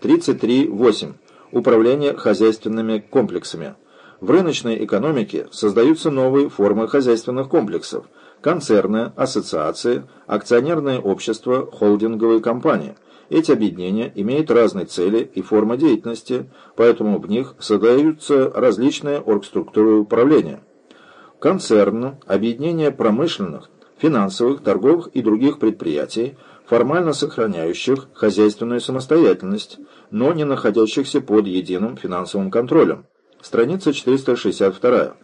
33.8. Управление хозяйственными комплексами. В рыночной экономике создаются новые формы хозяйственных комплексов – концерны, ассоциации, акционерные общества, холдинговые компании. Эти объединения имеют разные цели и формы деятельности, поэтому в них создаются различные оргструктуры управления. Концерн – объединение промышленных, финансовых, торговых и других предприятий, формально сохраняющих хозяйственную самостоятельность, но не находящихся под единым финансовым контролем. Страница 462.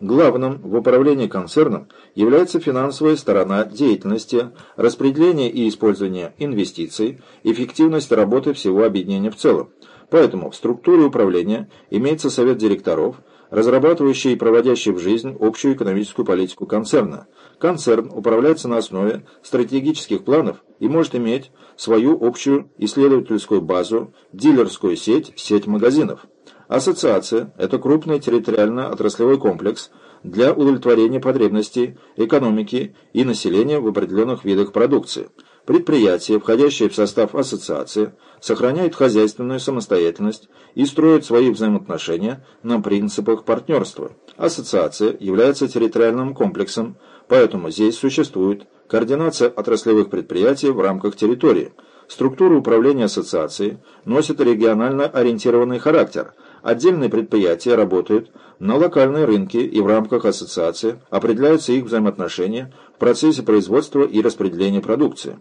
Главным в управлении концерном является финансовая сторона деятельности, распределение и использование инвестиций, эффективность работы всего объединения в целом. Поэтому в структуре управления имеется совет директоров, разрабатывающий и проводящий в жизнь общую экономическую политику концерна. Концерн управляется на основе стратегических планов и может иметь свою общую исследовательскую базу, дилерскую сеть, сеть магазинов. Ассоциация – это крупный территориально-отраслевой комплекс для удовлетворения потребностей экономики и населения в определенных видах продукции. Предприятия, входящие в состав ассоциации, сохраняют хозяйственную самостоятельность и строят свои взаимоотношения на принципах партнерства. Ассоциация является территориальным комплексом, поэтому здесь существует координация отраслевых предприятий в рамках территории. Структура управления ассоциацией носит регионально ориентированный характер – Отдельные предприятия работают на локальной рынке и в рамках ассоциации определяются их взаимоотношения в процессе производства и распределения продукции.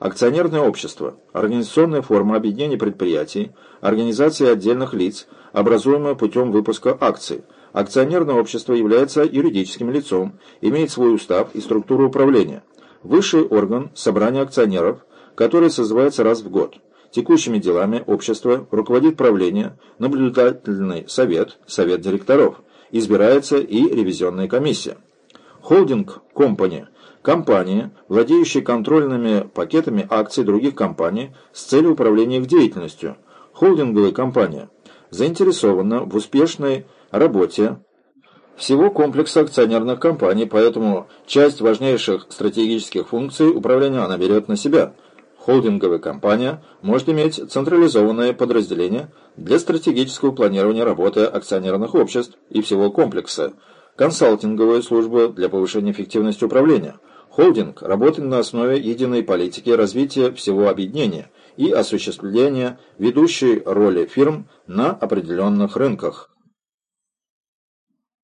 Акционерное общество – организационная форма объединения предприятий, организации отдельных лиц, образуемая путем выпуска акций. Акционерное общество является юридическим лицом, имеет свой устав и структуру управления. Высший орган – собрание акционеров, которое созывается раз в год. Текущими делами общества руководит правление, наблюдательный совет, совет директоров. Избирается и ревизионная комиссия. Холдинг компания, владеющая контрольными пакетами акций других компаний с целью управления их деятельностью. Холдинговая компания заинтересована в успешной работе всего комплекса акционерных компаний, поэтому часть важнейших стратегических функций управления она берет на себя – Холдинговая компания может иметь централизованное подразделение для стратегического планирования работы акционерных обществ и всего комплекса, консалтинговую службу для повышения эффективности управления. Холдинг работает на основе единой политики развития всего объединения и осуществления ведущей роли фирм на определенных рынках.